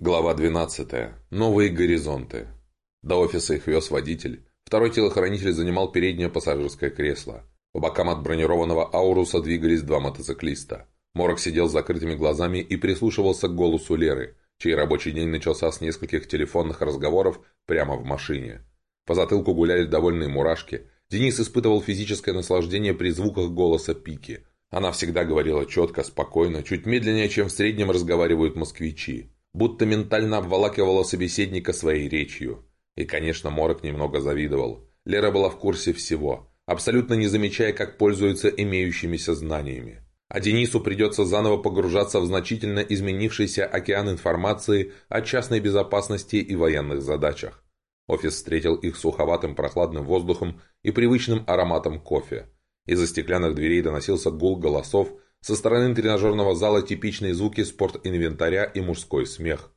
Глава 12. Новые горизонты. До офиса их вез водитель. Второй телохранитель занимал переднее пассажирское кресло. По бокам от бронированного Ауруса двигались два мотоциклиста. Морок сидел с закрытыми глазами и прислушивался к голосу Леры, чей рабочий день начался с нескольких телефонных разговоров прямо в машине. По затылку гуляли довольные мурашки. Денис испытывал физическое наслаждение при звуках голоса Пики. Она всегда говорила четко, спокойно, чуть медленнее, чем в среднем разговаривают москвичи будто ментально обволакивала собеседника своей речью. И, конечно, Морок немного завидовал. Лера была в курсе всего, абсолютно не замечая, как пользуется имеющимися знаниями. А Денису придется заново погружаться в значительно изменившийся океан информации о частной безопасности и военных задачах. Офис встретил их суховатым прохладным воздухом и привычным ароматом кофе. Из-за стеклянных дверей доносился гул голосов, со стороны тренажерного зала типичные звуки спортинвентаря и мужской смех.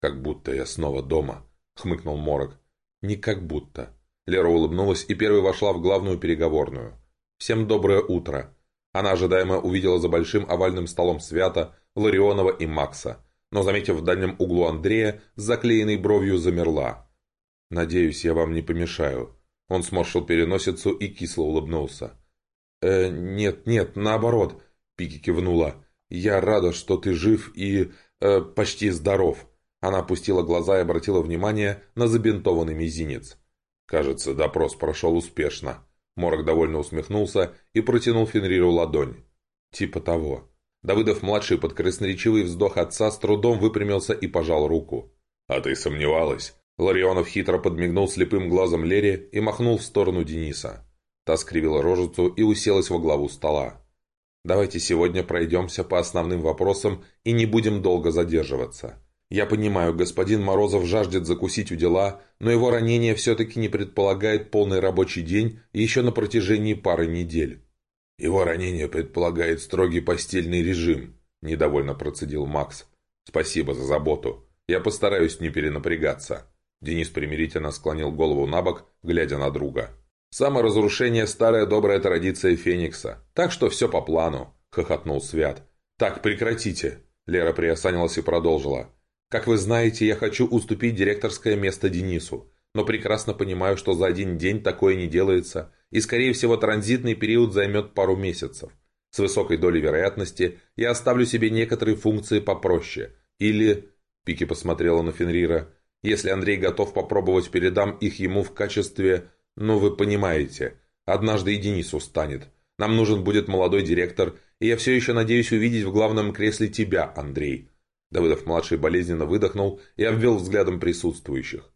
«Как будто я снова дома», — хмыкнул Морок. «Не как будто». Лера улыбнулась и первой вошла в главную переговорную. «Всем доброе утро». Она ожидаемо увидела за большим овальным столом Свята, Ларионова и Макса, но, заметив в дальнем углу Андрея, с заклеенной бровью замерла. «Надеюсь, я вам не помешаю». Он сморщил переносицу и кисло улыбнулся. «Э, нет, нет, наоборот. Пики кивнула. «Я рада, что ты жив и... Э, почти здоров». Она опустила глаза и обратила внимание на забинтованный мизинец. Кажется, допрос прошел успешно. Морок довольно усмехнулся и протянул Фенриру ладонь. Типа того. Давыдов-младший под красноречивый вздох отца с трудом выпрямился и пожал руку. «А ты сомневалась?» Ларионов хитро подмигнул слепым глазом Лере и махнул в сторону Дениса. Та скривила рожицу и уселась во главу стола. Давайте сегодня пройдемся по основным вопросам и не будем долго задерживаться. Я понимаю, господин Морозов жаждет закусить у дела, но его ранение все-таки не предполагает полный рабочий день еще на протяжении пары недель. Его ранение предполагает строгий постельный режим, недовольно процедил Макс. Спасибо за заботу. Я постараюсь не перенапрягаться. Денис примирительно склонил голову на бок, глядя на друга. «Саморазрушение – старая добрая традиция Феникса. Так что все по плану», – хохотнул Свят. «Так, прекратите», – Лера приосанилась и продолжила. «Как вы знаете, я хочу уступить директорское место Денису, но прекрасно понимаю, что за один день такое не делается, и, скорее всего, транзитный период займет пару месяцев. С высокой долей вероятности я оставлю себе некоторые функции попроще. Или...» – Пики посмотрела на Фенрира. «Если Андрей готов попробовать, передам их ему в качестве...» «Ну, вы понимаете, однажды и Денис устанет. Нам нужен будет молодой директор, и я все еще надеюсь увидеть в главном кресле тебя, Андрей». Давыдов-младший болезненно выдохнул и обвел взглядом присутствующих.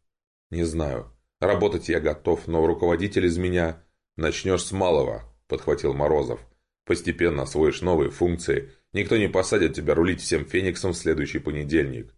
«Не знаю. Работать я готов, но руководитель из меня...» «Начнешь с малого», — подхватил Морозов. «Постепенно освоишь новые функции. Никто не посадит тебя рулить всем Фениксом в следующий понедельник».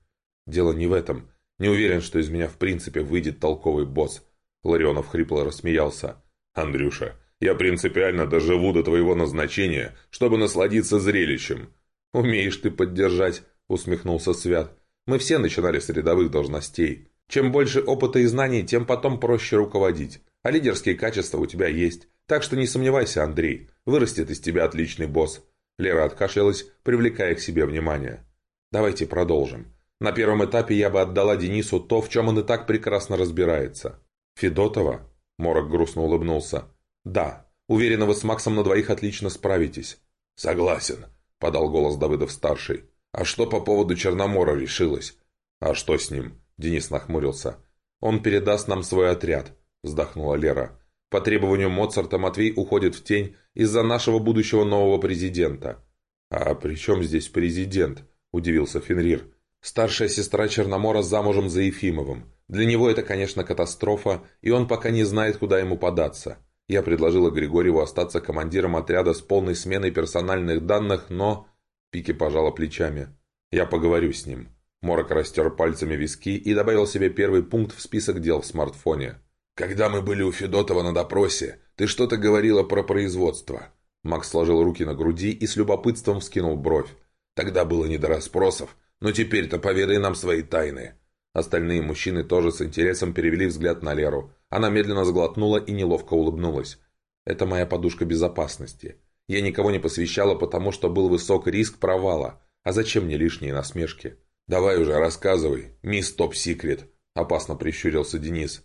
«Дело не в этом. Не уверен, что из меня в принципе выйдет толковый босс. Ларионов хрипло рассмеялся. «Андрюша, я принципиально доживу до твоего назначения, чтобы насладиться зрелищем». «Умеешь ты поддержать», — усмехнулся Свят. «Мы все начинали с рядовых должностей. Чем больше опыта и знаний, тем потом проще руководить. А лидерские качества у тебя есть. Так что не сомневайся, Андрей. Вырастет из тебя отличный босс». Лера откашлялась, привлекая к себе внимание. «Давайте продолжим. На первом этапе я бы отдала Денису то, в чем он и так прекрасно разбирается. «Федотова?» – Морок грустно улыбнулся. «Да. Уверена, вы с Максом на двоих отлично справитесь». «Согласен», – подал голос Давыдов-старший. «А что по поводу Черномора решилось?» «А что с ним?» – Денис нахмурился. «Он передаст нам свой отряд», – вздохнула Лера. «По требованию Моцарта Матвей уходит в тень из-за нашего будущего нового президента». «А при чем здесь президент?» – удивился Фенрир. «Старшая сестра Черномора замужем за Ефимовым. Для него это, конечно, катастрофа, и он пока не знает, куда ему податься. Я предложила Григорьеву остаться командиром отряда с полной сменой персональных данных, но... Пики пожала плечами. Я поговорю с ним. Морок растер пальцами виски и добавил себе первый пункт в список дел в смартфоне. «Когда мы были у Федотова на допросе, ты что-то говорила про производство». Макс сложил руки на груди и с любопытством вскинул бровь. «Тогда было не до расспросов, но теперь-то поведай нам свои тайны». Остальные мужчины тоже с интересом перевели взгляд на Леру. Она медленно сглотнула и неловко улыбнулась. «Это моя подушка безопасности. Я никого не посвящала, потому что был высок риск провала. А зачем мне лишние насмешки?» «Давай уже, рассказывай, мисс Топ-Секрет», – опасно прищурился Денис.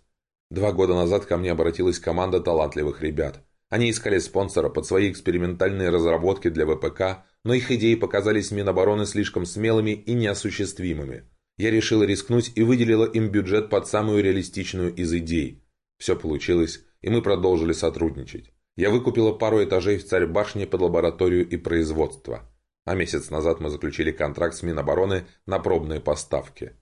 Два года назад ко мне обратилась команда талантливых ребят. Они искали спонсора под свои экспериментальные разработки для ВПК, но их идеи показались Минобороны слишком смелыми и неосуществимыми. Я решила рискнуть и выделила им бюджет под самую реалистичную из идей. Все получилось, и мы продолжили сотрудничать. Я выкупила пару этажей в Царь-башне под лабораторию и производство. А месяц назад мы заключили контракт с Минобороны на пробные поставки.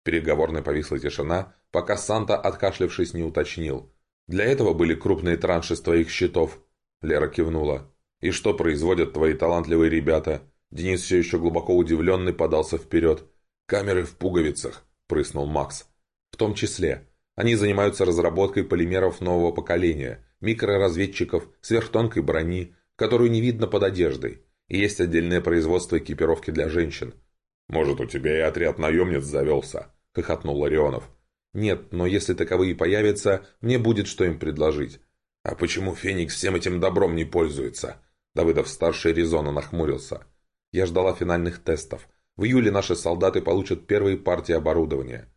В переговорной повисла тишина, пока Санта, откашлявшись, не уточнил. «Для этого были крупные транши с твоих счетов?» Лера кивнула. «И что производят твои талантливые ребята?» Денис все еще глубоко удивленный подался вперед. «Камеры в пуговицах», – прыснул Макс. «В том числе. Они занимаются разработкой полимеров нового поколения, микроразведчиков, сверхтонкой брони, которую не видно под одеждой. И есть отдельное производство экипировки для женщин. «Может, у тебя и отряд наемниц завелся?» – хохотнул Ларионов. «Нет, но если таковые появятся, мне будет что им предложить». «А почему Феникс всем этим добром не пользуется?» Давыдов-старший резонно нахмурился. «Я ждала финальных тестов. В июле наши солдаты получат первые партии оборудования».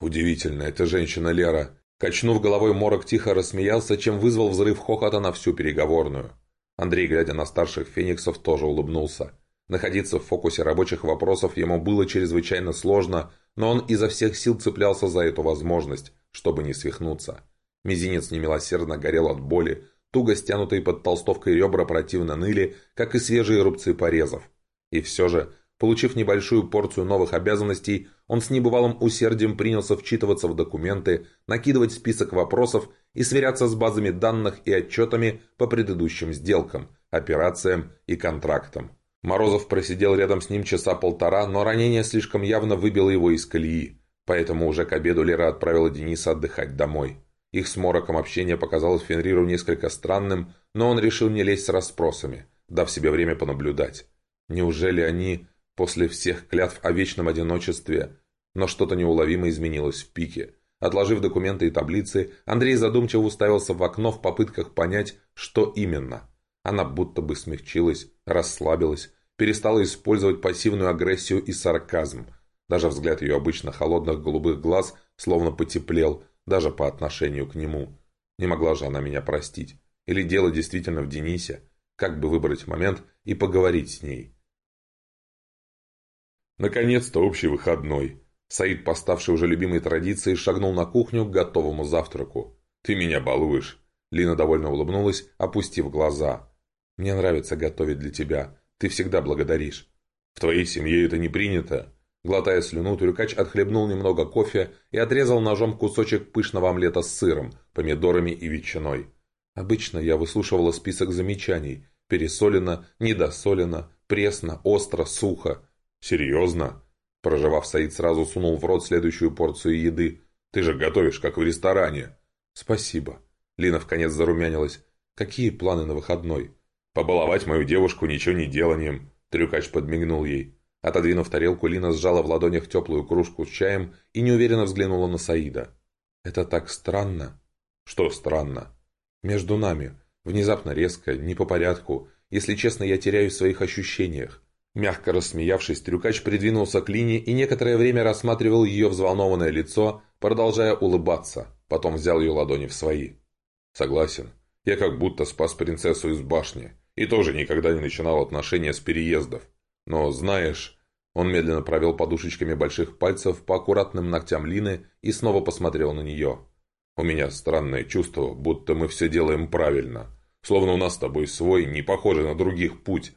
«Удивительно, это женщина Лера. Качнув головой, Морок тихо рассмеялся, чем вызвал взрыв хохота на всю переговорную. Андрей, глядя на старших фениксов, тоже улыбнулся. Находиться в фокусе рабочих вопросов ему было чрезвычайно сложно, но он изо всех сил цеплялся за эту возможность, чтобы не свихнуться. Мизинец немилосердно горел от боли, туго стянутые под толстовкой ребра противно ныли, как и свежие рубцы порезов. И все же Получив небольшую порцию новых обязанностей, он с небывалым усердием принялся вчитываться в документы, накидывать список вопросов и сверяться с базами данных и отчетами по предыдущим сделкам, операциям и контрактам. Морозов просидел рядом с ним часа полтора, но ранение слишком явно выбило его из колеи, поэтому уже к обеду Лера отправила Дениса отдыхать домой. Их с Мороком общение показалось Фенриру несколько странным, но он решил не лезть с расспросами, дав себе время понаблюдать. Неужели они после всех клятв о вечном одиночестве, но что-то неуловимо изменилось в пике. Отложив документы и таблицы, Андрей задумчиво уставился в окно в попытках понять, что именно. Она будто бы смягчилась, расслабилась, перестала использовать пассивную агрессию и сарказм. Даже взгляд ее обычно холодных голубых глаз словно потеплел, даже по отношению к нему. Не могла же она меня простить. Или дело действительно в Денисе? Как бы выбрать момент и поговорить с ней? Наконец-то общий выходной. Саид, поставший уже любимой традицией, шагнул на кухню к готовому завтраку. «Ты меня балуешь!» Лина довольно улыбнулась, опустив глаза. «Мне нравится готовить для тебя. Ты всегда благодаришь». «В твоей семье это не принято». Глотая слюну, Трюкач отхлебнул немного кофе и отрезал ножом кусочек пышного омлета с сыром, помидорами и ветчиной. Обычно я выслушивала список замечаний. Пересолено, недосолено, пресно, остро, сухо. «Серьезно?» Проживав, Саид сразу сунул в рот следующую порцию еды. «Ты же готовишь, как в ресторане!» «Спасибо». Лина вконец зарумянилась. «Какие планы на выходной?» «Побаловать мою девушку ничего не деланием», — Трюкач подмигнул ей. Отодвинув тарелку, Лина сжала в ладонях теплую кружку с чаем и неуверенно взглянула на Саида. «Это так странно». «Что странно?» «Между нами. Внезапно резко, не по порядку. Если честно, я теряюсь в своих ощущениях. Мягко рассмеявшись, трюкач придвинулся к Лине и некоторое время рассматривал ее взволнованное лицо, продолжая улыбаться. Потом взял ее ладони в свои. «Согласен. Я как будто спас принцессу из башни. И тоже никогда не начинал отношения с переездов. Но, знаешь...» Он медленно провел подушечками больших пальцев по аккуратным ногтям Лины и снова посмотрел на нее. «У меня странное чувство, будто мы все делаем правильно. Словно у нас с тобой свой, не похожий на других путь,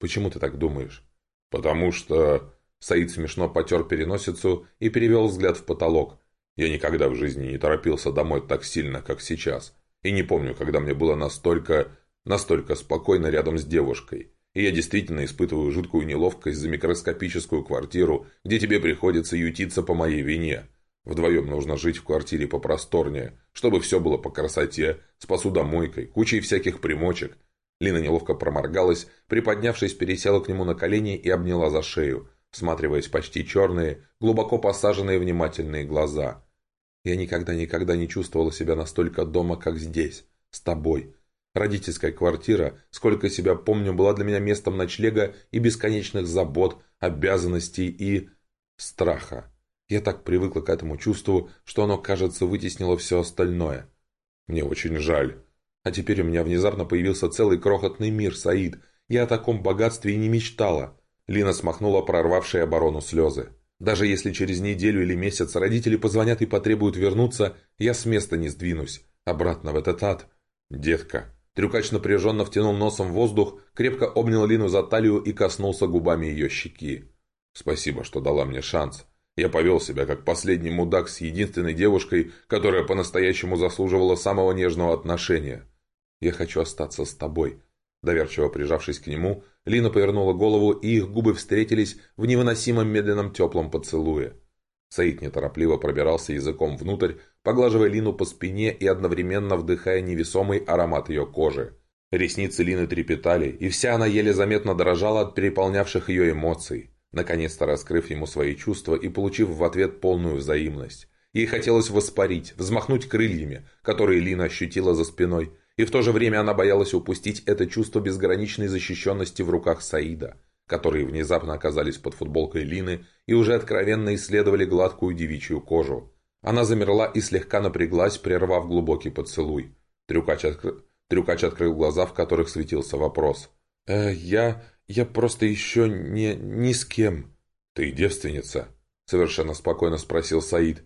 «Почему ты так думаешь?» «Потому что...» Саид смешно потер переносицу и перевел взгляд в потолок. «Я никогда в жизни не торопился домой так сильно, как сейчас. И не помню, когда мне было настолько... настолько спокойно рядом с девушкой. И я действительно испытываю жуткую неловкость за микроскопическую квартиру, где тебе приходится ютиться по моей вине. Вдвоем нужно жить в квартире попросторнее, чтобы все было по красоте, с посудомойкой, кучей всяких примочек, Лина неловко проморгалась, приподнявшись, пересела к нему на колени и обняла за шею, всматриваясь почти черные, глубоко посаженные внимательные глаза. «Я никогда-никогда не чувствовала себя настолько дома, как здесь, с тобой. Родительская квартира, сколько себя помню, была для меня местом ночлега и бесконечных забот, обязанностей и...» страха. Я так привыкла к этому чувству, что оно, кажется, вытеснило все остальное. Мне очень жаль. А теперь у меня внезапно появился целый крохотный мир, Саид. Я о таком богатстве и не мечтала. Лина смахнула прорвавшие оборону слезы. Даже если через неделю или месяц родители позвонят и потребуют вернуться, я с места не сдвинусь. Обратно в этот ад. Детка. Трюкач напряженно втянул носом в воздух, крепко обнял Лину за талию и коснулся губами ее щеки. «Спасибо, что дала мне шанс. Я повел себя как последний мудак с единственной девушкой, которая по-настоящему заслуживала самого нежного отношения. Я хочу остаться с тобой». Доверчиво прижавшись к нему, Лина повернула голову, и их губы встретились в невыносимом медленном теплом поцелуе. Саид неторопливо пробирался языком внутрь, поглаживая Лину по спине и одновременно вдыхая невесомый аромат ее кожи. Ресницы Лины трепетали, и вся она еле заметно дрожала от переполнявших ее эмоций, наконец-то раскрыв ему свои чувства и получив в ответ полную взаимность. Ей хотелось воспарить, взмахнуть крыльями, которые Лина ощутила за спиной, и в то же время она боялась упустить это чувство безграничной защищенности в руках Саида, которые внезапно оказались под футболкой Лины и уже откровенно исследовали гладкую девичью кожу. Она замерла и слегка напряглась, прервав глубокий поцелуй. Трюкач, откр... Трюкач открыл глаза, в которых светился вопрос. «Э, я... я просто еще не... ни с кем». «Ты девственница?» — совершенно спокойно спросил Саид.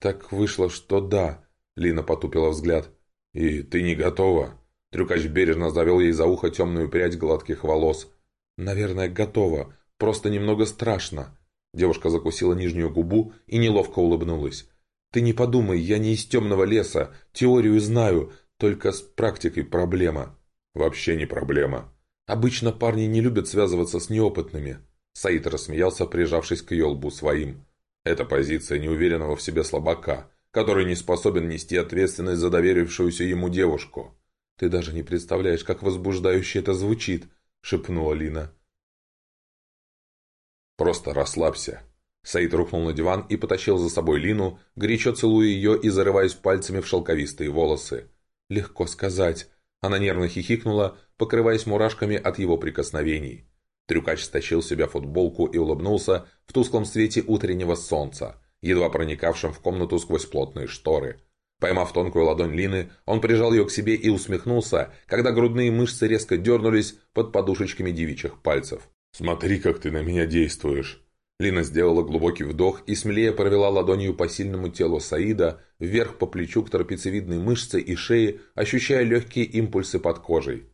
«Так вышло, что да», — Лина потупила взгляд. «И ты не готова?» Трюкач бережно завел ей за ухо темную прядь гладких волос. «Наверное, готова. Просто немного страшно». Девушка закусила нижнюю губу и неловко улыбнулась. «Ты не подумай, я не из темного леса. Теорию знаю, только с практикой проблема». «Вообще не проблема». «Обычно парни не любят связываться с неопытными». Саид рассмеялся, прижавшись к ее лбу своим. «Это позиция неуверенного в себе слабака который не способен нести ответственность за доверившуюся ему девушку. «Ты даже не представляешь, как возбуждающе это звучит», — шепнула Лина. «Просто расслабься». Саид рухнул на диван и потащил за собой Лину, горячо целуя ее и зарываясь пальцами в шелковистые волосы. «Легко сказать». Она нервно хихикнула, покрываясь мурашками от его прикосновений. Трюкач стащил себя футболку и улыбнулся в тусклом свете утреннего солнца едва проникавшим в комнату сквозь плотные шторы. Поймав тонкую ладонь Лины, он прижал ее к себе и усмехнулся, когда грудные мышцы резко дернулись под подушечками девичьих пальцев. «Смотри, как ты на меня действуешь!» Лина сделала глубокий вдох и смелее провела ладонью по сильному телу Саида, вверх по плечу к трапециевидной мышце и шее, ощущая легкие импульсы под кожей.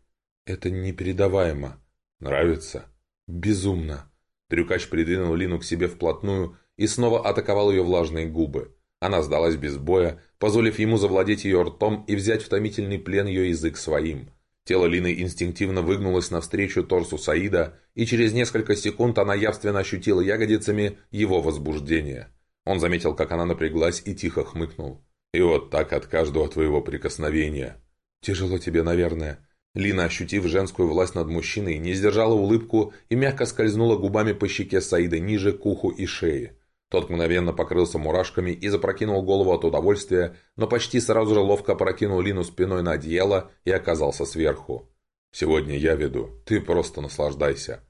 «Это непередаваемо. Нравится?» «Безумно!» Трюкач придвинул Лину к себе вплотную и снова атаковал ее влажные губы. Она сдалась без боя, позволив ему завладеть ее ртом и взять в томительный плен ее язык своим. Тело Лины инстинктивно выгнулось навстречу торсу Саида, и через несколько секунд она явственно ощутила ягодицами его возбуждение. Он заметил, как она напряглась и тихо хмыкнул. «И вот так от каждого твоего прикосновения». «Тяжело тебе, наверное». Лина, ощутив женскую власть над мужчиной, не сдержала улыбку и мягко скользнула губами по щеке Саида ниже к уху и шее. Тот мгновенно покрылся мурашками и запрокинул голову от удовольствия, но почти сразу же ловко прокинул Лину спиной на одеяло и оказался сверху. «Сегодня я веду, ты просто наслаждайся».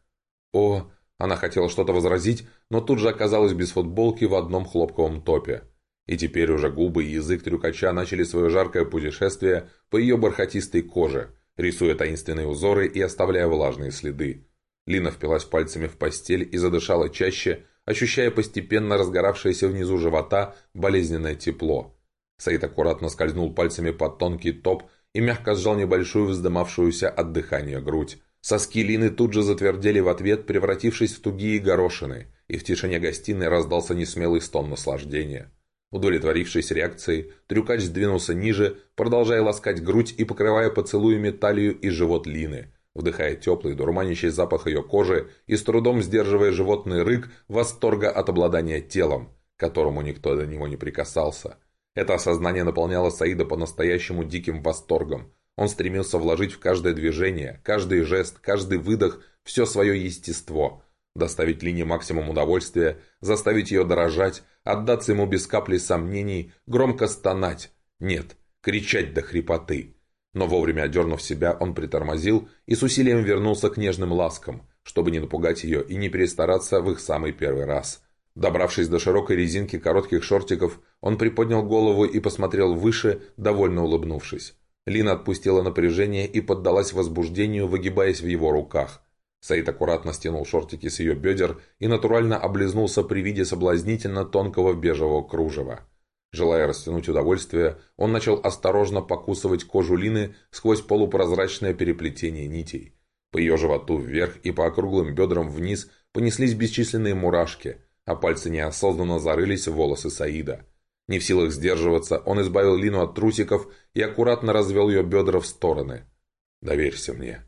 «О...» Она хотела что-то возразить, но тут же оказалась без футболки в одном хлопковом топе. И теперь уже губы и язык трюкача начали свое жаркое путешествие по ее бархатистой коже, рисуя таинственные узоры и оставляя влажные следы. Лина впилась пальцами в постель и задышала чаще, ощущая постепенно разгоравшееся внизу живота болезненное тепло. Саид аккуратно скользнул пальцами под тонкий топ и мягко сжал небольшую вздымавшуюся от дыхания грудь. Соски Лины тут же затвердели в ответ, превратившись в тугие горошины, и в тишине гостиной раздался несмелый стон наслаждения. Удовлетворившись реакцией, трюкач сдвинулся ниже, продолжая ласкать грудь и покрывая поцелуями талию и живот Лины – вдыхая теплый, дурманящий запах ее кожи и с трудом сдерживая животный рык восторга от обладания телом, которому никто до него не прикасался. Это осознание наполняло Саида по-настоящему диким восторгом. Он стремился вложить в каждое движение, каждый жест, каждый выдох все свое естество, доставить Лине максимум удовольствия, заставить ее дорожать, отдаться ему без капли сомнений, громко стонать. Нет, кричать до хрипоты. Но вовремя одернув себя, он притормозил и с усилием вернулся к нежным ласкам, чтобы не напугать ее и не перестараться в их самый первый раз. Добравшись до широкой резинки коротких шортиков, он приподнял голову и посмотрел выше, довольно улыбнувшись. Лина отпустила напряжение и поддалась возбуждению, выгибаясь в его руках. Саид аккуратно стянул шортики с ее бедер и натурально облизнулся при виде соблазнительно тонкого бежевого кружева. Желая растянуть удовольствие, он начал осторожно покусывать кожу Лины сквозь полупрозрачное переплетение нитей. По ее животу вверх и по округлым бедрам вниз понеслись бесчисленные мурашки, а пальцы неосознанно зарылись в волосы Саида. Не в силах сдерживаться, он избавил Лину от трусиков и аккуратно развел ее бедра в стороны. «Доверься мне».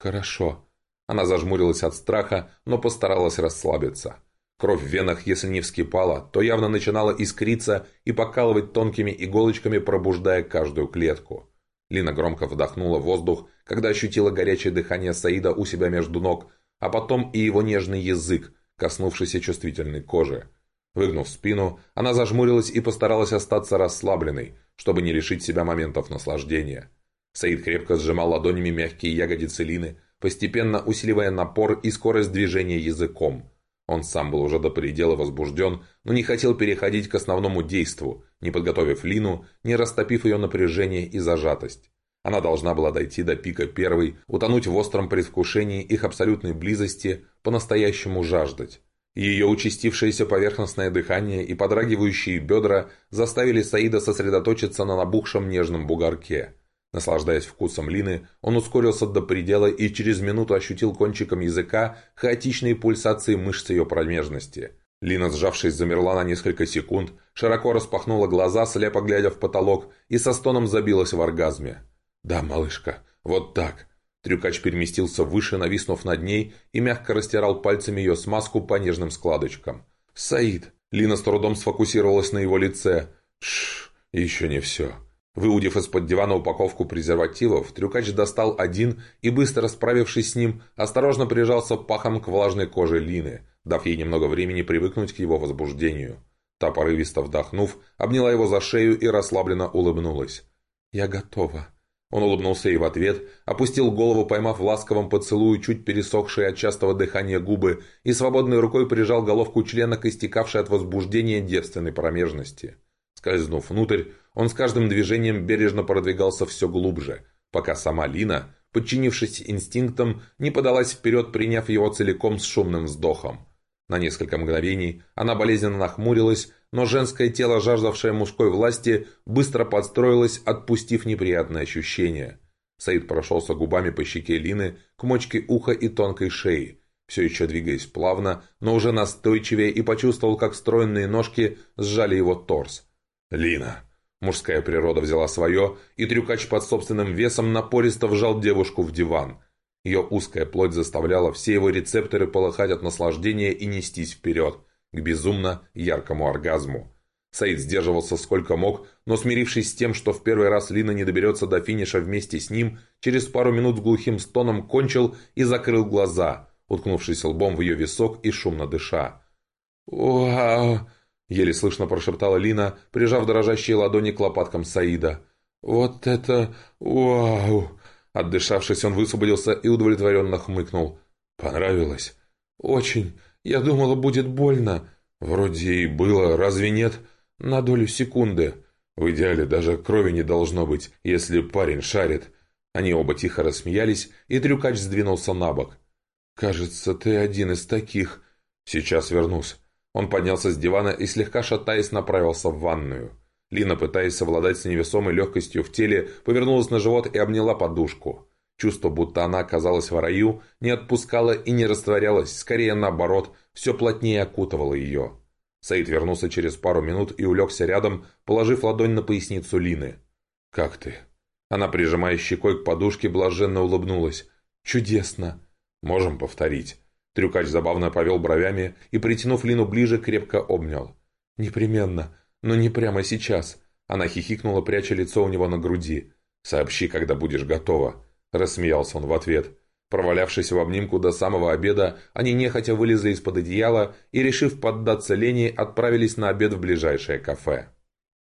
«Хорошо». Она зажмурилась от страха, но постаралась расслабиться. Кровь в венах, если не вскипала, то явно начинала искриться и покалывать тонкими иголочками, пробуждая каждую клетку. Лина громко вдохнула воздух, когда ощутила горячее дыхание Саида у себя между ног, а потом и его нежный язык, коснувшийся чувствительной кожи. Выгнув спину, она зажмурилась и постаралась остаться расслабленной, чтобы не лишить себя моментов наслаждения. Саид крепко сжимал ладонями мягкие ягодицы Лины, постепенно усиливая напор и скорость движения языком – он сам был уже до предела возбужден, но не хотел переходить к основному действу, не подготовив Лину, не растопив ее напряжение и зажатость. Она должна была дойти до пика первой, утонуть в остром предвкушении их абсолютной близости, по-настоящему жаждать. Ее участившееся поверхностное дыхание и подрагивающие бедра заставили Саида сосредоточиться на набухшем нежном бугорке – Наслаждаясь вкусом Лины, он ускорился до предела и через минуту ощутил кончиком языка хаотичные пульсации мышц ее промежности. Лина, сжавшись, замерла на несколько секунд, широко распахнула глаза, слепо глядя в потолок, и со стоном забилась в оргазме. «Да, малышка, вот так!» Трюкач переместился выше, нависнув над ней, и мягко растирал пальцами ее смазку по нежным складочкам. «Саид!» Лина с трудом сфокусировалась на его лице. «Шш, еще не все!» Выудив из-под дивана упаковку презервативов, трюкач достал один и, быстро справившись с ним, осторожно прижался пахом к влажной коже Лины, дав ей немного времени привыкнуть к его возбуждению. Та, порывисто вдохнув, обняла его за шею и расслабленно улыбнулась. «Я готова». Он улыбнулся ей в ответ, опустил голову, поймав в ласковом поцелую чуть пересохшие от частого дыхания губы и свободной рукой прижал головку члена к истекавшей от возбуждения девственной промежности. Скользнув внутрь, он с каждым движением бережно продвигался все глубже, пока сама Лина, подчинившись инстинктам, не подалась вперед, приняв его целиком с шумным вздохом. На несколько мгновений она болезненно нахмурилась, но женское тело, жаждавшее мужской власти, быстро подстроилось, отпустив неприятное ощущение. Саид прошелся губами по щеке Лины к мочке уха и тонкой шеи, все еще двигаясь плавно, но уже настойчивее и почувствовал, как стройные ножки сжали его торс. «Лина!» Мужская природа взяла свое, и трюкач под собственным весом напористо вжал девушку в диван. Ее узкая плоть заставляла все его рецепторы полыхать от наслаждения и нестись вперед, к безумно яркому оргазму. Саид сдерживался сколько мог, но смирившись с тем, что в первый раз Лина не доберется до финиша вместе с ним, через пару минут с глухим стоном кончил и закрыл глаза, уткнувшись лбом в ее висок и шумно дыша. «Вау!» Еле слышно прошептала Лина, прижав дрожащие ладони к лопаткам Саида. «Вот это... Вау!» Отдышавшись, он высвободился и удовлетворенно хмыкнул. «Понравилось?» «Очень. Я думала, будет больно». «Вроде и было, разве нет?» «На долю секунды». «В идеале даже крови не должно быть, если парень шарит». Они оба тихо рассмеялись, и трюкач сдвинулся на бок. «Кажется, ты один из таких». «Сейчас вернусь». Он поднялся с дивана и, слегка шатаясь, направился в ванную. Лина, пытаясь совладать с невесомой легкостью в теле, повернулась на живот и обняла подушку. Чувство, будто она оказалась в раю, не отпускало и не растворялось, скорее наоборот, все плотнее окутывало ее. Саид вернулся через пару минут и улегся рядом, положив ладонь на поясницу Лины. «Как ты?» Она, прижимая щекой к подушке, блаженно улыбнулась. «Чудесно!» «Можем повторить?» Трюкач забавно повел бровями и, притянув Лину ближе, крепко обнял. «Непременно, но не прямо сейчас». Она хихикнула, пряча лицо у него на груди. «Сообщи, когда будешь готова», — рассмеялся он в ответ. Провалявшись в обнимку до самого обеда, они нехотя вылезли из-под одеяла и, решив поддаться лени, отправились на обед в ближайшее кафе.